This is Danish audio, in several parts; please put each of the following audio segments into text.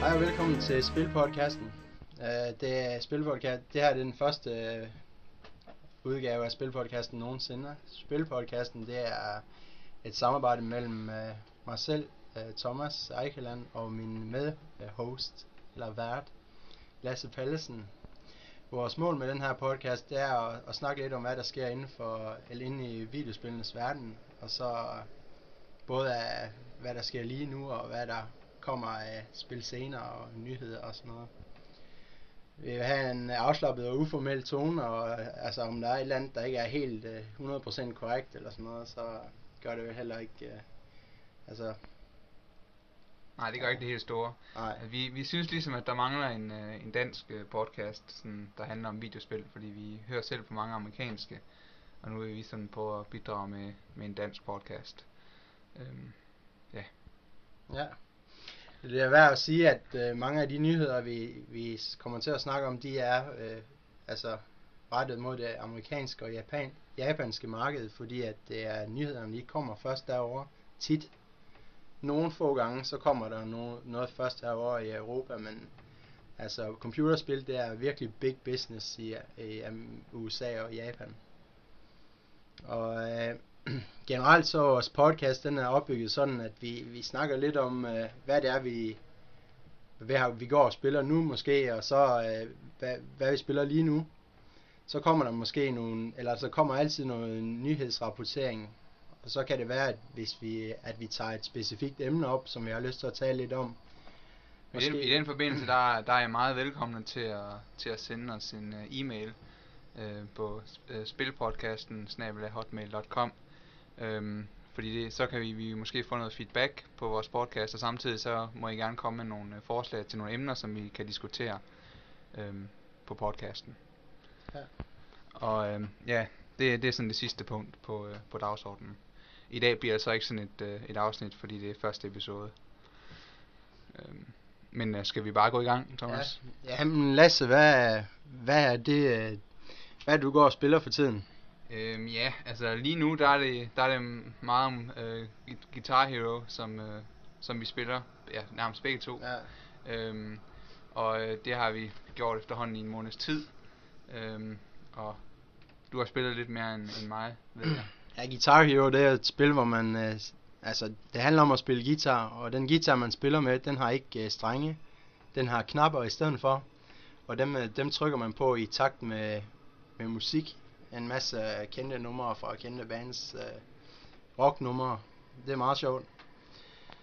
Hej og velkommen til Spilpodcasten. Uh, det er Spilpodcast. Det her er den første øh, udgave af Spilpodcasten nogensinde. Spilpodcasten det er et samarbejde mellem øh, mig selv, Thomas Eikeland og min med-host, eller vært, Lasse Pallesen. Vores mål med den her podcast, det er at, at snakke lidt om, hvad der sker inden for, eller inde i videospillenes verden, og så både af, hvad der sker lige nu, og hvad der kommer af spil senere og nyheder og sådan noget. Vi vil have en afslappet og uformel tone, og altså om der er et eller andet, der ikke er helt uh, 100% korrekt eller sådan noget, så gør det jo heller ikke, uh, altså... Nej, det gør ikke det helt store. Nej. Vi, vi synes ligesom, at der mangler en, øh, en dansk øh, podcast, sådan, der handler om videospil, fordi vi hører selv på mange amerikanske, og nu er vi sådan på at bidrage med, med en dansk podcast. Øhm, Ja. Ja. Det er værd at sige, at øh, mange af de nyheder, vi, vi kommer til at snakke om, de er øh, altså rettet mod det amerikanske og japan, japanske marked, fordi at det er nyhederne, de kommer først derovre tit. Nogle få gange, så kommer der no, noget først herovre i Europa, men altså computerspil, det er virkelig big business i, i i USA og Japan. Og øh, generelt så vores podcast, den er opbygget sådan, at vi, vi snakker lidt om, øh, hvad det er, vi, hvad vi går og spiller nu måske, og så øh, hvad, hvad vi spiller lige nu. Så kommer der måske nogle, eller så kommer altid noget nyhedsrapportering, og så kan det være, at hvis vi, at vi tager et specifikt emne op, som vi har lyst til at tale lidt om. I den, I den forbindelse, der, der er jeg meget velkommen til at, til at sende os en uh, e-mail uh, på uh, spilpodcasten hotmail.com um, fordi det, så kan vi, vi måske få noget feedback på vores podcast, og samtidig så må I gerne komme med nogle uh, forslag til nogle emner, som vi kan diskutere um, på podcasten. Ja. Og um, ja, det, det er sådan det sidste punkt på, uh, på dagsordenen. I dag bliver det så ikke sådan et, uh, et afsnit, fordi det er første episode. Um, men uh, skal vi bare gå i gang, Thomas? Ja, jamen Lasse, hvad, hvad er det, øh, hvad er det, du går og spiller for tiden? Øhm, ja, altså lige nu der er det, der er det meget om øh, Guitar Hero, som, øh, som vi spiller, ja, nærmest begge to. Ja. Øhm, og øh, det har vi gjort efterhånden i en måneds tid. Øhm, og du har spillet lidt mere end, end mig, ved jeg. Ja, Guitar Hero, det er et spil, hvor man, øh, altså, det handler om at spille guitar, og den guitar, man spiller med, den har ikke øh, strenge. Den har knapper i stedet for, og dem, øh, dem trykker man på i takt med, med musik. En masse øh, kendte numre fra kendte bands, øh, rocknumre. Det er meget sjovt.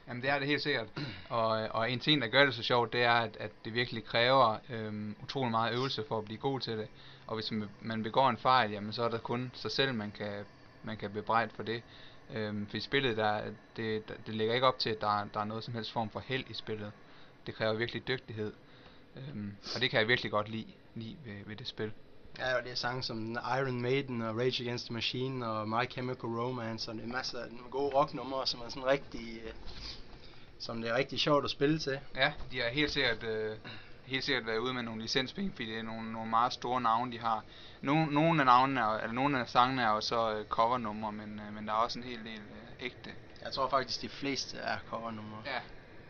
Jamen det er det helt sikkert. Og, øh, og en ting, der gør det så sjovt, det er, at, at det virkelig kræver øhm, utrolig meget øvelse for at blive god til det. Og hvis man, begår en fejl, jamen så er der kun sig selv, man kan, man kan bebrejde for det. Øhm, for i spillet, der, det, det lægger ikke op til, at der, der er noget som helst form for held i spillet. Det kræver virkelig dygtighed. Øhm, og det kan jeg virkelig godt lide, lide ved, ved det spil. Ja, og det er sange som Iron Maiden og Rage Against the Machine og My Chemical Romance, og det er masser af nogle gode rocknumre, som er sådan rigtig, øh, som det er rigtig sjovt at spille til. Ja, de har helt sikkert, øh, helt sikkert været ude med nogle licenspenge, fordi det er nogle, nogle meget store navne, de har. Nogle, nogle af navnene, er, eller nogle af sangene er jo så øh, covernumre, men, øh, men der er også en hel del øh, ægte. Jeg tror faktisk, de fleste er covernumre. Ja,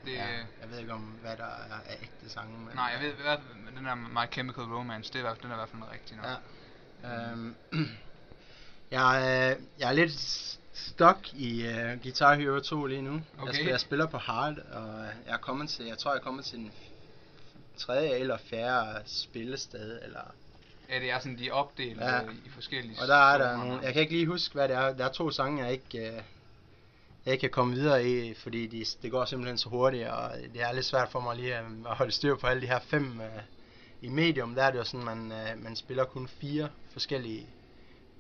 det, Ja, ja. jeg ved ikke om, hvad der er af ægte sange. Men Nej, jeg ved, hvad, den der My Chemical Romance, det er, hvert- den er i hvert fald rigtig nok. Ja. Øhm, jeg, er, jeg er lidt stuck i uh, Guitar Hero 2 lige nu. Jeg, Okay. spiller, jeg spiller på hard, og jeg er kommet til, jeg tror jeg er kommet til den tredje eller fjerde spillested, eller Ja, det er sådan, de er opdelt Ja. ja. i forskellige Og der er der nogle, jeg kan ikke lige huske, hvad det er. Der er to sange, jeg ikke, øh, jeg kan komme videre i, fordi de, det går simpelthen så hurtigt, og det er lidt svært for mig lige at, at holde styr på alle de her fem. Øh, I Medium, der er det jo sådan, man, øh, man spiller kun fire forskellige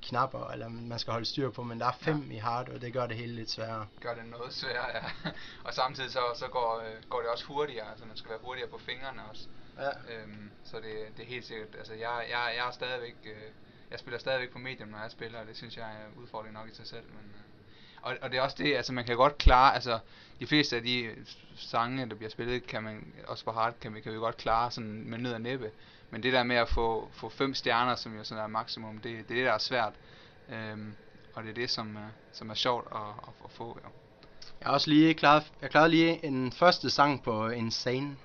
knapper, eller man skal holde styr på, men der er fem ja. i hard, og det gør det hele lidt sværere. gør det noget sværere, ja. og samtidig så, så går, øh, går det også hurtigere, altså man skal være hurtigere på fingrene også. Ja. Øhm, så det, det er helt sikkert, altså jeg, jeg, jeg er stadigvæk, øh, jeg spiller stadigvæk på medium, når jeg spiller, og det synes jeg er udfordring nok i sig selv, men, øh, og, og det er også det, altså man kan godt klare, altså de fleste af de sange, der bliver spillet, kan man, også på hard, kan vi, kan vi godt klare sådan med ned og næppe, men det der med at få, få fem stjerner, som jo sådan er maksimum, det, det er det, der er svært, øhm, og det er det, som, er, som er sjovt at, at, at få, jo. Jeg har også lige klaret, jeg klarede lige en første sang på Insane,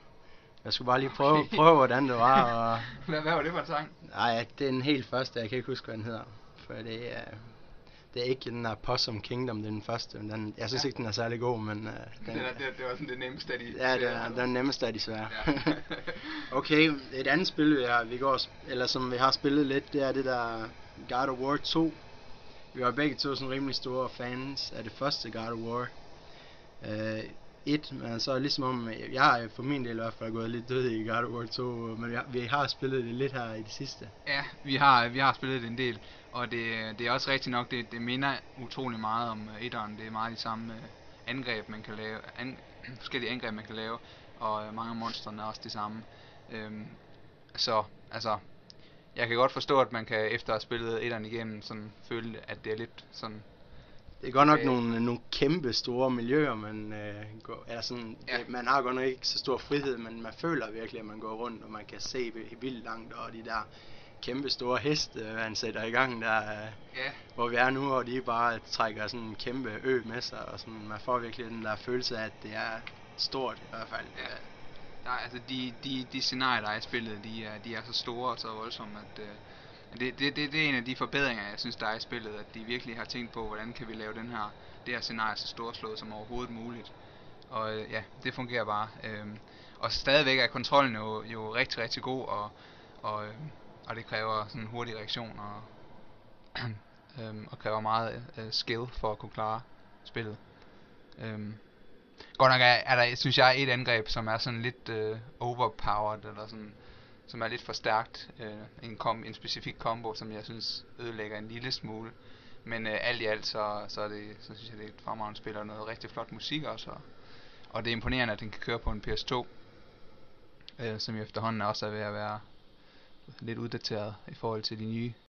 Jeg skulle bare lige prøve, okay. prøve hvordan det var. Og... hvad, hvad var det for en sang? Nej, det er den helt første, jeg kan ikke huske, hvad den hedder. For det er, det er ikke den der Possum Kingdom, det er den første. Den, jeg synes ja. ikke, den er særlig god, men... Uh, den, det, er, det, det var sådan det nemmeste af de Ja, det er den nemmeste af de svære. Ja. okay, et andet spil, vi, har, vi går, eller som vi har spillet lidt, det er det der God of War 2. Vi var begge to sådan rimelig store fans af det første God of War. Uh, et, men så ligesom om, øh, jeg har for min del i hvert fald gået lidt død i God of War 2, øh, men vi har spillet det lidt her i det sidste. Ja, vi har, vi har spillet det en del, og det, det er også rigtigt nok, det, det minder utrolig meget om uh, etteren, det er meget de samme angreb, man kan lave, an, forskellige angreb, man kan lave, og mange af monstrene er også de samme. Øhm, så, altså, jeg kan godt forstå, at man kan efter at have spillet etteren igennem, sådan føle, at det er lidt sådan det er godt nok øh, nogle, nogle kæmpe store miljøer, man, øh, går, eller sådan, ja. det, man har godt nok ikke så stor frihed, men man føler virkelig, at man går rundt, og man kan se vildt langt, og de der kæmpe store heste, øh, han sætter i gang der, øh, ja. hvor vi er nu, og de bare trækker sådan en kæmpe ø med sig, og sådan, man får virkelig den der følelse af, at det er stort i hvert fald. Ja. Der, altså de, de, de scenarier, der er i spillet, de er, de er så store og så voldsomme, at øh, det, det, det, det er en af de forbedringer, jeg synes, der er i spillet, at de virkelig har tænkt på, hvordan kan vi lave den her, det her scenarie så storslået som overhovedet muligt. Og øh, ja, det fungerer bare. Øhm, og stadigvæk er kontrollen jo, jo rigtig, rigtig god, og, og, øh, og det kræver sådan en hurtig reaktion, og, øhm, og kræver meget øh, skill for at kunne klare spillet. Øhm, godt nok er, er der, synes jeg, et angreb, som er sådan lidt øh, overpowered, eller sådan, som er lidt for stærkt. Øh, en, kom, en specifik combo, som jeg synes ødelægger en lille smule. Men øh, alt i alt, så, så, er det, så synes jeg, det er et fremragende spil, og noget rigtig flot musik også. Og, og det er imponerende, at den kan køre på en PS2, øh, som efterhånden også er ved at være lidt uddateret i forhold til de nye